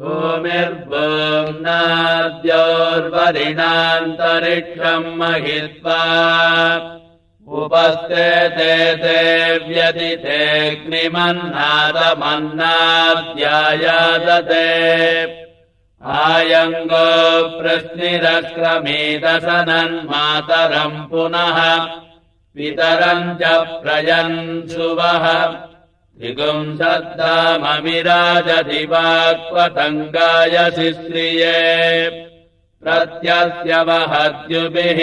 भूमिर्भोम्नाद्योर्वरिणान्तरिक्षम् महित्वा उपस्ते ते देव्यदितेऽग्निमन्नादमन्नाद्यायादते आयङ्गो प्रश्निरक्रमीदसनन्मातरम् पुनः पितरम् च प्रयन्सुवः त्रिगुंसद्दामविराजधिवाक्वतङ्गायसि श्रिये प्रत्यस्य वहद्युभिः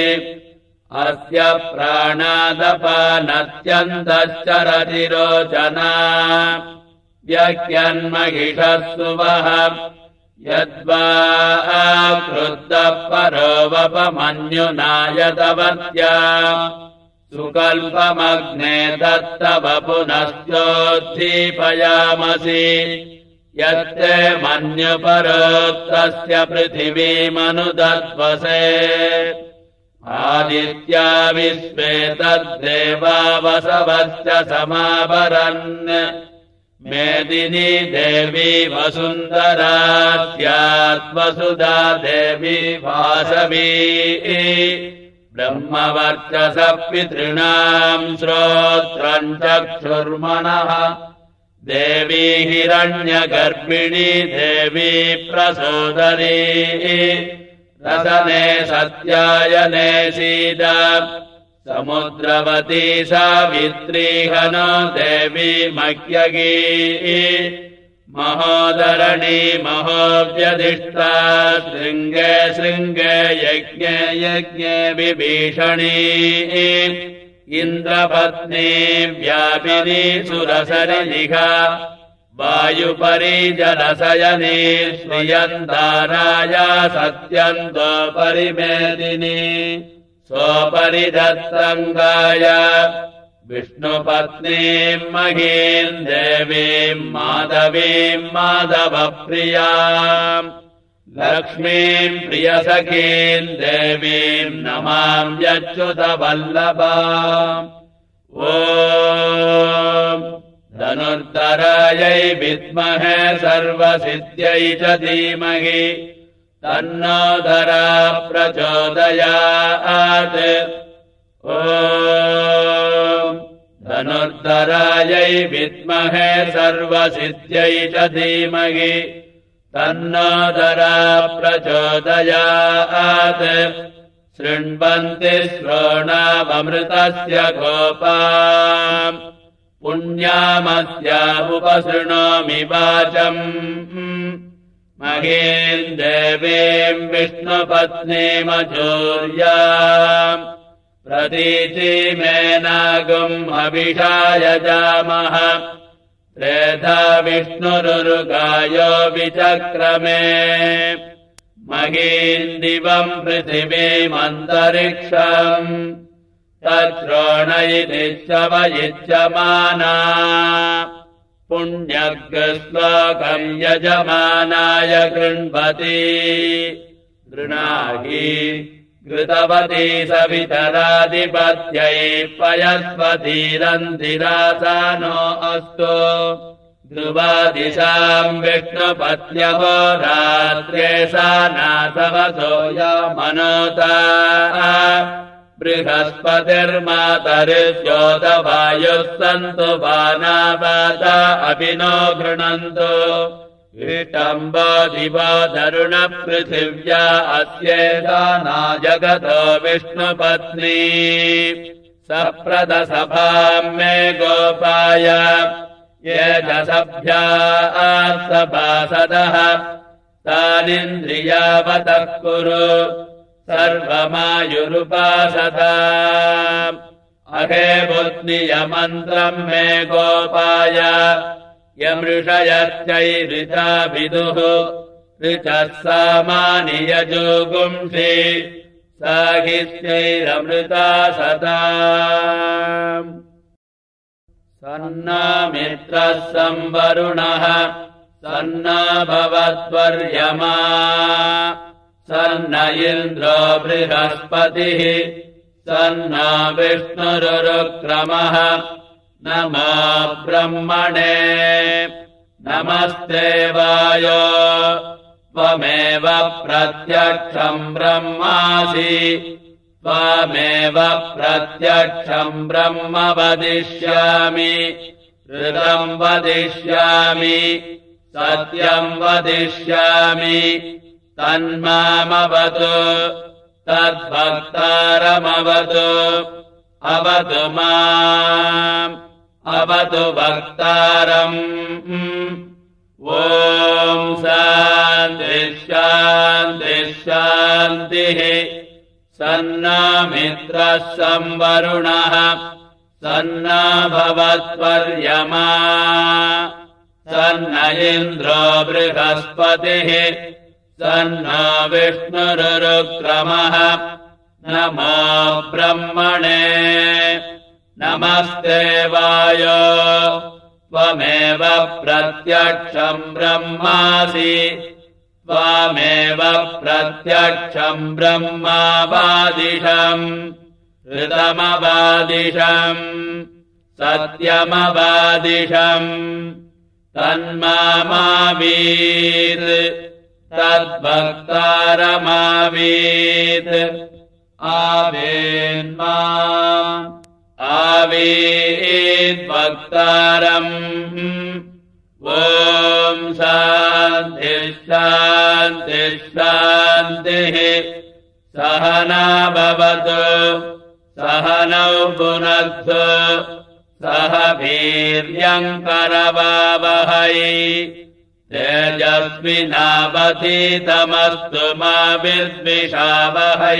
अस्य प्राणादपानत्यन्तश्चरतिरोचना। व्यक्यन्महिषस्तु वः यद्वा क्रुद्धः परोवपमन्युनायतवत्या सुकल्पमग्ने दत्तव पुनश्चोद्दीपयामसि यत्ते मन्युपरोक्तस्य पृथिवीमनुदत्वसे। आदित्या विश्वे तद्देवावसवश्च समावरन्। मेदिनी देवी वसुन्धरा स्यात्वसुधा देवी वासवी ब्रह्मवर्चसपितॄणाम् श्रोत्रम् चक्षुर्मणः देवी हिरण्यगर्भिणी देवी प्रसोदरी। रसने सत्यायने सीद समुद्रवती सावित्रीहनो देवी मह्यगी महोदरणी महोव्यधिष्ठा शृङ्गे शृङ्गे यज्ञे यज्ञे विभीषणी। इन्द्रपत्नी व्यापिनी सुरसरिलिखा वायुपरि जलशयनी श्रियन्ताराया सत्यन्तो परिमेदिनी स्वोपरि दत्तङ्गाय विष्णुपत्नीम् महीम् देवीम् माधवीम् माधवप्रियाम् लक्ष्मीम् प्रियसखीम् देवीम् नमाम् यच्युतवल्लभा ओ धनुर्धरायै विद्महे सर्वसिद्ध्यै च धीमहि तन्नोधरा प्रचोदयात् धनुर्धरायै विद्महे सर्वसिद्ध्यै च धीमहि तन्नोदरा प्रचोदयात् शृण्वन्ति श्रोणाममृतस्य गोपा पुण्यामस्यामुपसृणोमि वाचम्। महीम् देवीम् विष्णुपत्नीमचोर्या प्रतीचिमेनागुम् अभिषाय जामः। त्रेधा विष्णुरुगायो विचक्रमे। महीम् दिवम् पृथिवीमन्तरिक्षम्। तत्रोणयिनिश्चवयुज्यमाना पुण्यग्रश्लोकम् यजमानाय कृण्वती गृणाहि घृतवती सवितराधिपत्यै पयस्वतीरन्धिरासा नो अस्तु। ध्रुवादिशाम् विष्णुपत्न्यहो रात्रे सा नासवसो यमनोता बृहस्पतिर्मातरिद्योतवायुः सन्तु बानावाता अपि नो गृणन्तु इटम्बो दिवो तरुणपृथिव्या अस्येदाना जगतो विष्णुपत्नी। सप्रदसभाम् मे गोपाय। ये च सभ्या सभासदः तानिन्द्रियावतः कुरु। सर्वमायुरुपासता अहे बुद्नियमन्त्रम् मे गोपाय यमृषयश्चैरिता विदुः सामानि यजोगुंसि साहित्यैरमृता सता सन्ना मित्रः संवरुणः सन्ना भवत्वर्यमा। सन्न इन्द्रो बृहस्पतिः सन्ना विष्णुरुरुक्रमः नमो ब्रह्मणे। नमस्ते वायो त्वमेव प्रत्यक्षम् ब्रह्मासि। त्वामेव प्रत्यक्षम् ब्रह्म वदिष्यामि। ऋतम् वदिष्यामि। सत्यम् वदिष्यामि। तन्मामवतु। तद्भक्तारमवतु। अवतु माम् अवतु भक्तारम्। ॐ शान्तिः सन्ना मित्रः संवरुणः सन्ना भवत्वर्यमा सन्न इन्द्रो बृहस्पतिः। सन्ना विष्णुरुक्रमः नमो ब्रह्मणे नमस्ते वायो त्वमेव प्रत्यक्षम् ब्रह्मासि। त्वामेव प्रत्यक्षम् ब्रह्मावादिशम्। ऋतमवादिशम्। सत्यमवादिशम्। तन्मावीत् तद्भक्तारमावीत् आवेन्मा आवीद्भक्तारम् ॐ शान्तिः सहना भवतु सहनौ पुनः सह वीर्यङ्करवावहै तेजस्विनावधीतमस्तु मा विद्विषावहै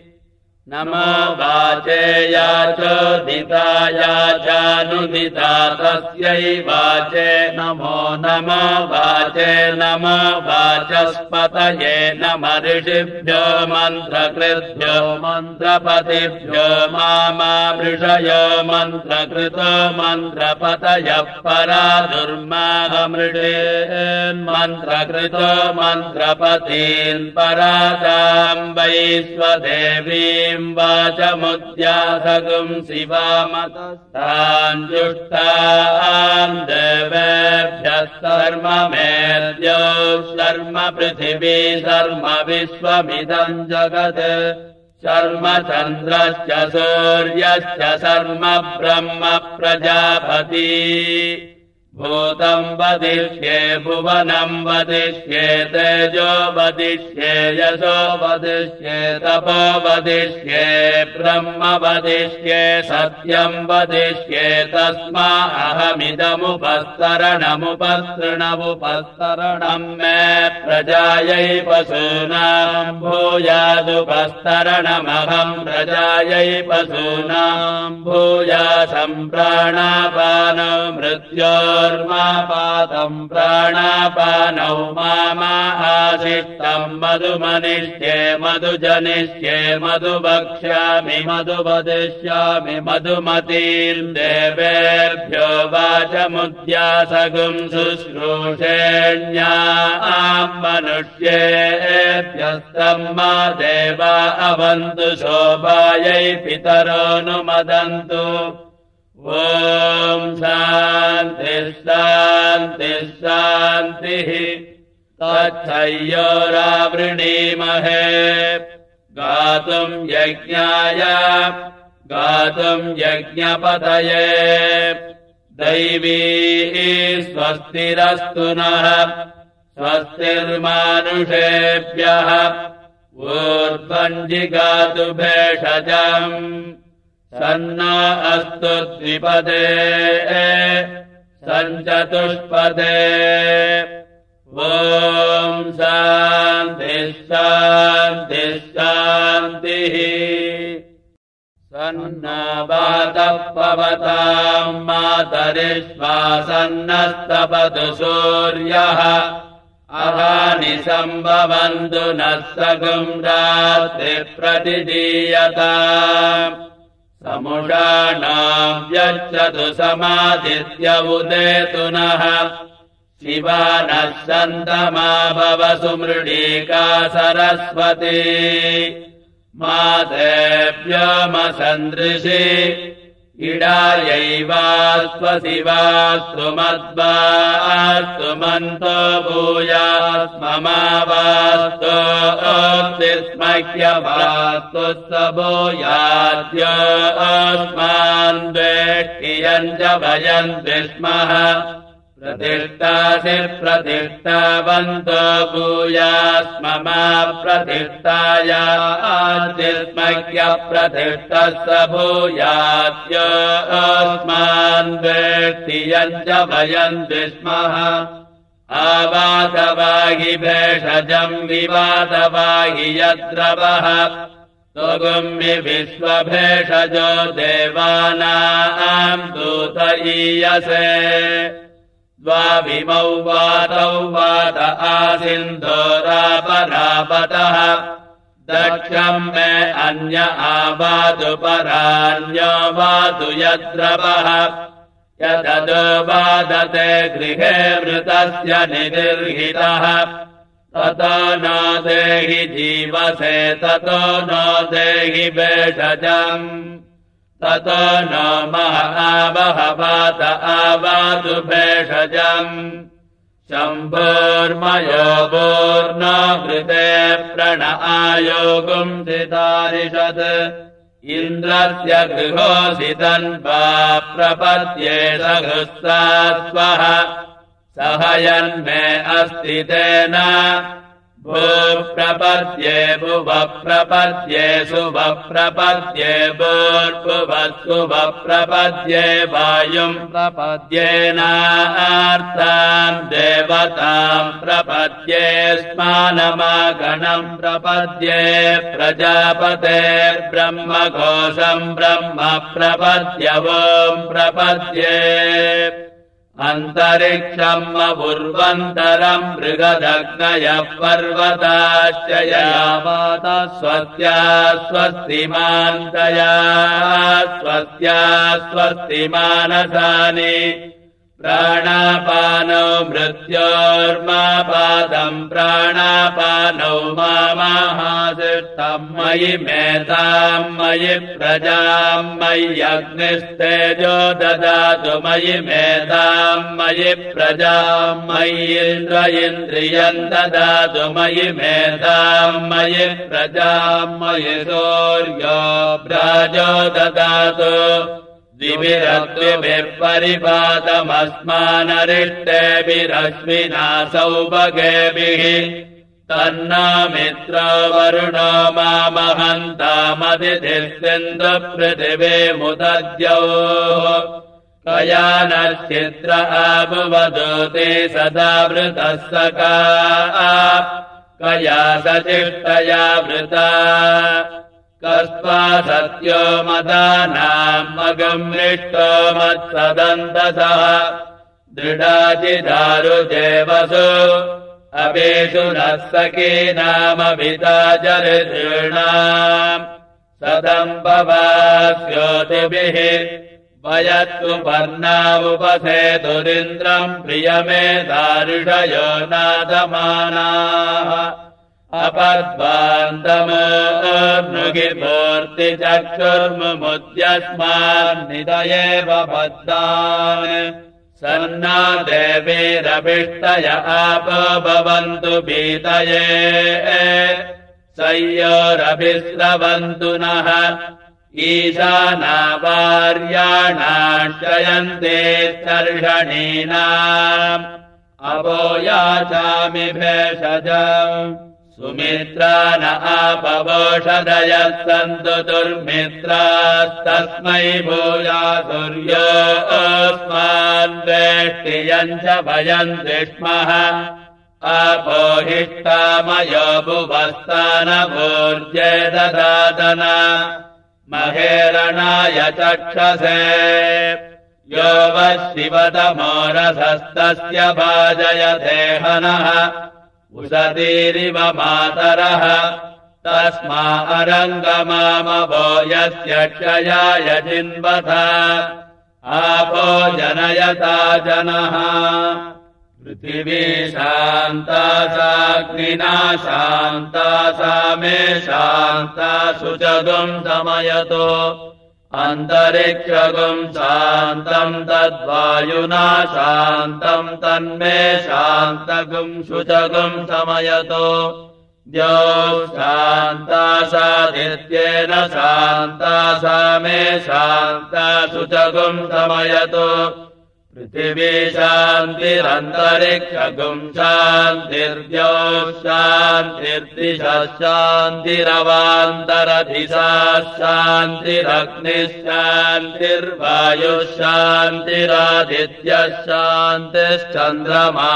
नमो वाचेया चोदिताया चानुदिता तस्यै वाचे नमो नमो वाचे नमो वाचस्पतये नम ऋषिभ्यो मन्त्रकृभ्यो मन्त्रपतिभ्यो मामृषय मन्त्रकृतो मन्त्रपतयः परा दुर्माहमृषेन्मन्त्रकृतो मन्त्रपतीन् पराताम् वै स्वदेवीम् वाचमुद्यासगुम् शिवामतस्ताञ्जुष्टाम् देवेभ्यः शर्म मेद्यो शर्म पृथिवी शर्म विश्वमिदम् जगत्। शर्म चन्द्रश्च सूर्यश्च शर्म ब्रह्म प्रजापती भूतम् वदिष्ये भुवनम् वदिष्ये तेजो वदिष्ये यशो वदिष्ये तपो वदिष्ये ब्रह्म वदिष्ये सत्यम् वदिष्ये तस्मा अहमिदमुपस्तरणमुपस्तृणमुपस्तरणम् मे प्रजायै पशूनाम् भूयादुपस्तरणमहम् प्रजायै पशूनाम् भूया सम्प्राणापानो मृत्यो र्मापातम् प्राणापानौ मामा आशिष्टम् मधुमनिष्ये मधुजनिष्ये मधु वक्ष्यामि मधु वदिष्यामि मधुमतीम् देवेभ्यो वाचमुद्यासगुम् शुश्रूषेण्या मनुष्येभ्यस्तम् मा देवा अवन्तु शोभायै पितरोऽनुमदन्तु ॐ शान्तिः तच्छयोरावृणीमहे गातुम् यज्ञाय गातुम् यज्ञपतये। दैवी स्वस्तिरस्तु नः स्वस्तिर्मानुषेभ्यः। ऊर्ध्वञ्जिगातु भेषजम् सन्न अस्तु द्विपदे सञ्चतुष्पदे। ॐ शान्तिः सन्नावातः पवताम् मातरिश्वासन्नस्तपतु सूर्यः। अहानि सम्भवन्तु नः सगुम् रात्रिप्रतिदीयता समुषाणाव्यच्छतु समादित्य उदेतु नः। शिवा नः सन्तमा भव सुमृडीका सरस्वती। मातेभ्यमसन्दृशि इडायैवास्त्वशिवास्तु मद्वास्तु मन्तो भूयास्ममावास्तोऽस्मह्यवास्तु स भूयाद्य अस्मान् द्वेष्टियम् च भजन्ति स्मः प्रतिष्ठासि प्रतिष्ठावन्तो भूयास्म मा प्रतिष्ठाया प्रतिष्ठः स भूयाद्य अस्मान् व्यक्तियम् च भयन्ति स्मः आवातवाहि भेषजम् विवातवाहि यद्रवः स्वगुम्य विश्वभेषजो देवानाम् दूतयीयसे द्वाविमौ वातौ वात आसिन्धोरापरापतः दक्षम् मे अन्य आवातु परान्यो वातु यद्रवः यदो वादते गृहे मृतस्य निदिर्हितः ततो न देहि जीवसे ततो न देहि भेषजम् ततो न महावहवात आवातु भेषजम्। शम्भोर्मयोगोर्नृते प्रण आयोगुम् दितारिषत् इन्द्रस्य गृहोऽसितन् वा प्रपद्ये सघुस्ता स्वः सहयन्मे अस्ति तेन भूप्रपद्ये भुवप्रपद्ये शुभप्रपद्ये भूर्भुवत्सुभप्रपद्ये वायुम् प्रपद्येनार्ताम् देवताम् प्रपद्ये स्मानमागणम् प्रपद्ये प्रजापते ब्रह्मघोषम् ब्रह्म प्रपद्यवम् प्रपद्ये अन्तरिक्षम् अपूर्वन्तरम् मृगदग्नयः पर्वताश्च यावाता स्वस्त्या स्वस्तिमान्तया स्वस्त्या स्वस्तिमानसानि प्राणापानौ मृत्योर्मापादम् प्राणापानौ मामाहासिष्ठम् मयि मेधाम् मयि प्रजाम् मय्यग्निस्तेजो ददातु मयि मेधाम् मयि प्रजाम् मय्येन्द्र इन्द्रियम् ददातु मयि मेधाम् मयि प्रजाम् मयि सौर्यो प्राजो ददातु द्विभिरद्विभिः परिपातमस्मानरिष्टेभिरश्विना सौभगेभिः तन्ना मित्रो वरुणो मामहन्तामतिथिस्सिन्धुपृथिवे मुदद्यौ। कया नश्चित्र आभुवदोते सदा वृतः सका कया सचिष्टया वृता कस्त्वा सत्यो मदानाम् मगमृष्टो मत्सदन्तसः। दृढाचिदारुजेवसु अवेषु नः सखीनामभिता चरितॄणाम् सदम्बवास्योतिभिः वयत्तु पर्णामुपसेतुरिन्द्रम् प्रियमे दारुषयो नादमानाः अपद्वान्तमोर्नुगिमूर्तिचक्षुर्मुद्यस्मान्निदयेव बद्धान्। सन्ना देवीरभिष्टय आपो भवन्तु भीतये। सय्योरभिस्रवन्तु नः। ईशानावार्याणाश्रयन्ते चर्षणीनाम् अवोयाचामि भेषजम् सुमित्रा न आपवोषधयः सन्तु दुर्मित्रास्तस्मै भूया सूर्यो अस्मान् वेष्टियम् च भयन्ति स्मः अपोहिष्टामयो भुवस्तानभूर्जे ददातन। महेरणाय चक्षसे। यो वः शिवतमोरसस्तस्य भाजयदेहनः उषतीरिव मातरः। तस्मा अरङ्गमामवो यस्य क्षयाय जिन्वथ। आपो जनयता जनः। पृथिवी शान्ता साग्निना शान्ता सा मे शान्ता सुचगुम् समयतो अन्तरिक्षगुम् शान्तम् तद्वायुना शान्तम् तन्मे शान्तगुम् शुचगुम् समयतो द्यो शान्ता सादित्येन शान्ता सा मे शान्ता शुचगुम् समयतो पृथिवी शान्तिरन्तरिक्षगुम् शान्तिर्द्यो शान्तिर्दिशः शान्तिरवान्तरधिसा शान्तिरग्निशान्तिर्वायुः शान्तिरादित्यः शान्तिश्चन्द्रमा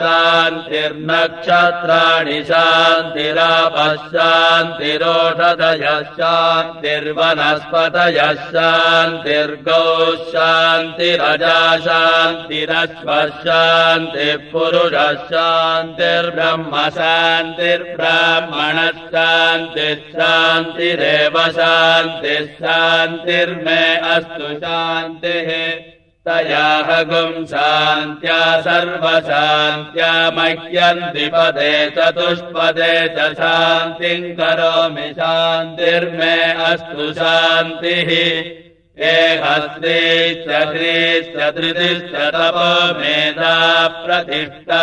शान्तिर्नक्षत्राणि शान्तिरापः शान्तिरोषधयः शान्तिर्वनस्पतयः शान्तिर्गौ शान्तिरजा शान्तिरश्वशान्तिः पुरुषः शान्तिर्ब्रह्म शान्तिर्ब्राह्मणः शान्तिः शान्तिर्मे अस्तु शान्तिः तयाहगुम् शान्त्या सर्वशान्त्या मह्यम् द्विपदे चतुष्पदे च शान्तिम् करोमि शान्तिर्मे अस्तु शान्तिः तपो मेधा प्रतिष्ठा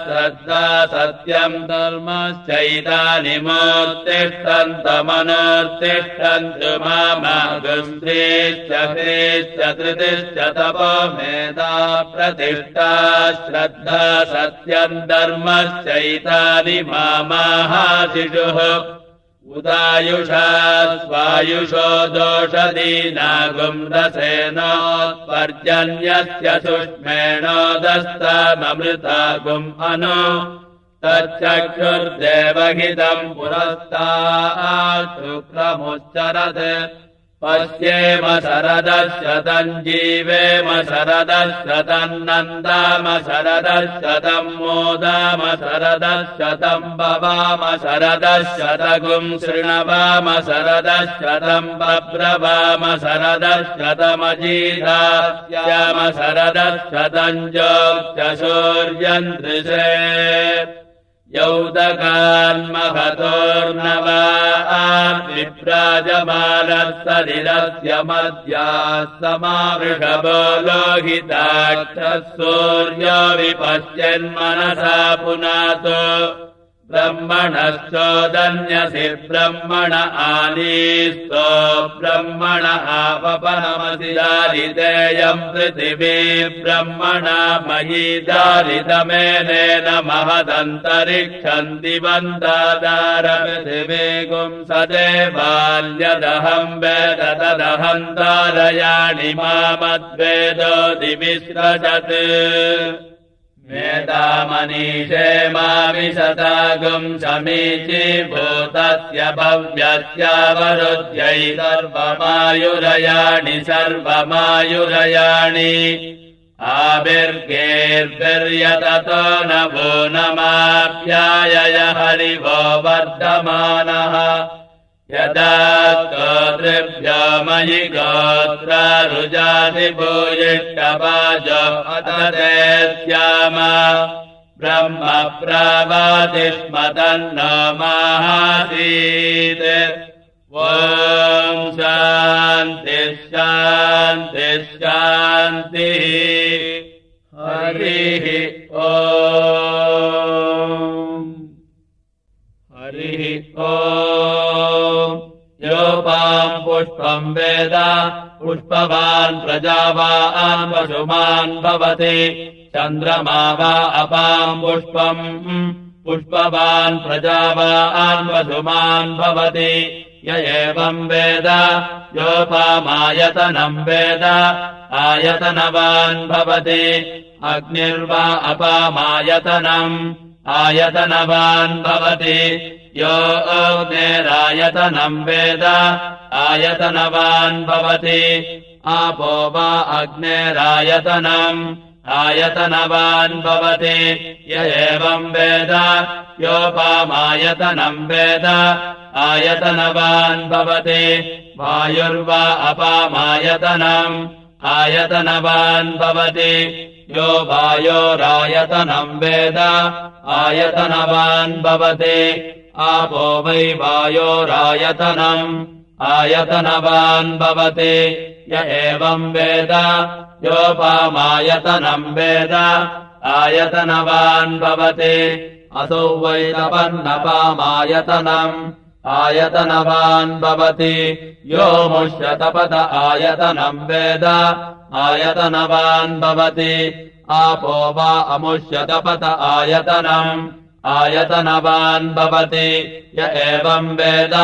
श्रद्धा सत्यम् धर्मश्चैतानि मोत्तिष्ठन्तमनोत्तिष्ठन्तु मामागुस्त्रीश्च ह्रीश्च धृतिश्च तपो मेधा प्रतिष्ठा श्रद्धा सत्यम् धर्मश्चैतानि मामाहाशिषुः स्वायुषो दोषदीनागुम् रसेनोत्पर्जन्यस्य सुष्मेणोदस्ताममृतागुम् अनु तच्चक्षुर्देवहितम् पुरस्ता शुक्रमुच्चरत् पश्येम शरदशतम् जीवेम शरदशतम् नन्दाम शरदशतम् मोदाम शरदशतम् भवाम शरदशतगुम् शृणवाम शरदशतम् बब्रवाम शरदशतमजीधास्याम शरदशतम् जोक्तशौर्यम् दृशे यौदकान्महतोर्नवा विप्राजमानः मद्याः समावृषभो लोहिताक्षः सूर्यो विपश्यन्मनसा पुनातो ब्रह्मणश्चोदन्यसि ब्रह्मण आनीस्तो ब्रह्मण आपपनमसि दारितेयम् पृथिवी ब्रह्मणा मयि दिवन्दादार पृथिवी गुंसदे बाल्यदहम् वेद तदहम् दारयाणि दिविस्रजत् मेधामनीषे माविशतागुम् समीची भूतस्य भव्यस्यावरुध्यै सर्वमायुरयाणि सर्वमायुरयाणि। आविर्गेर्भिर्यततो न वो नमाप्यायय हरिवो वर्धमानः यदा गोतृभ्यो मयि गोत्रारुजातिभूयिष्टवाज अतते स्याम ब्रह्म मासीत् ॐ शान्तिः शान्तिः शान्तिः। हरिः ओ हरिः पुष्पवान् प्रजावान् पशुमान् भवति। चन्द्रमा वा अपाम् पुष्पम् पुष्पवान् प्रजावान् पशुमान् भवति। य एवम् वेद योपामायतनम् वेद आयतनवान् भवति। अग्निर्वा अपामायतनम् आयतनवान् भवति। यो अग्नेरायतनम् वेद आयतनवान् भवति आपो वा अग्नेरायतनम् आयतनवान् भवति। य एवम् वेद। योपामायतनम् वेद। आयतनवान् भवति। वायुर्वा अपामायतनम्। आयतनवान् भवति। यो वायोरायतनम् वेद। आयतनवान् भवति। आपो वै वायोरायतनम् आयतनवान् भवति। य एवम् वेद। योपामायतनम् वेद। आयतनवान् भवति। असौ वै तपन्नपामायतनम् आयतनवान् भवति। यो मुष्यतपत आयतनम् वेद। आयतनवान् भवति। आपो वा अमुष्यतपत आयतनम् आयतनवान् भवति। य एवम् वेद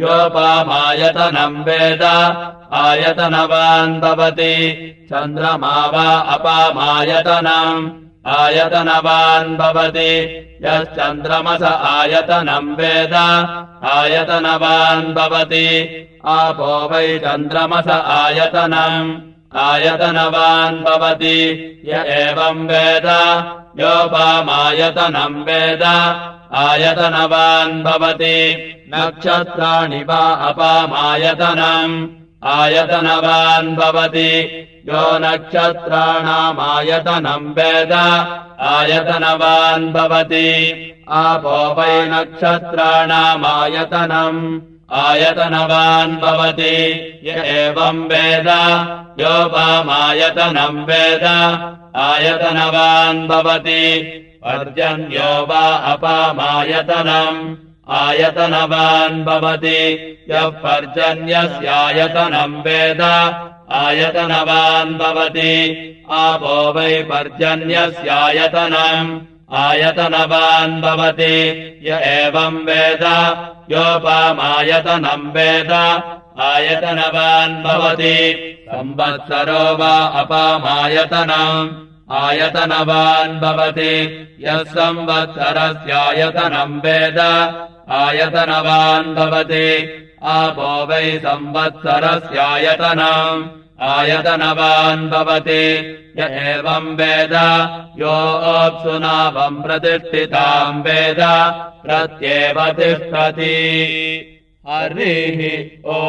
योपामायतनम् वेद। आयतनवान् भवति। चन्द्रमा वा अपामायतनम् आयतनवान् भवति। यश्चन्द्रमस आयतनम् वेद। आयतनवान् भवति। आपो वै चन्द्रमस आयतनम् आयतनवान् भवति। य एवम् वेद। योपामायतनम् वेद। आयतनवान् भवति। नक्षत्राणि वा अपामायतनम्। आयतनवान् भवति। यो नक्षत्राणामायतनम् वेद। आयतनवान् भवति। आपो वै नक्षत्राणामायतनम् आयतनवान् भवति। य एवम् वेद। योपामायतनम् वेद। आयतनवान् भवति। पर्जन्यो वा अपामायतनम्। आयतनवान् भवति। यः पर्जन्यस्यायतनम् वेद। आयतनवान् भवति। आपो वै पर्जन्यस्यायतनम् आयतनवान् भवति। य एवम् वेद योपामायतनम् वेद। आयतनवान् भवति। संवत्सरो वा अपामायतनम्। आयतनवान् भवति। यः संवत्सरस्यायतनम् वेद। आयतनवान् भवति। आपो वै संवत्सरस्यायतनम् आयतनवान् भवति। य एवम् वेद योऽप्सुनावम् प्रतिष्ठिताम् वेद प्रत्येव तिष्ठति। हरिः ओ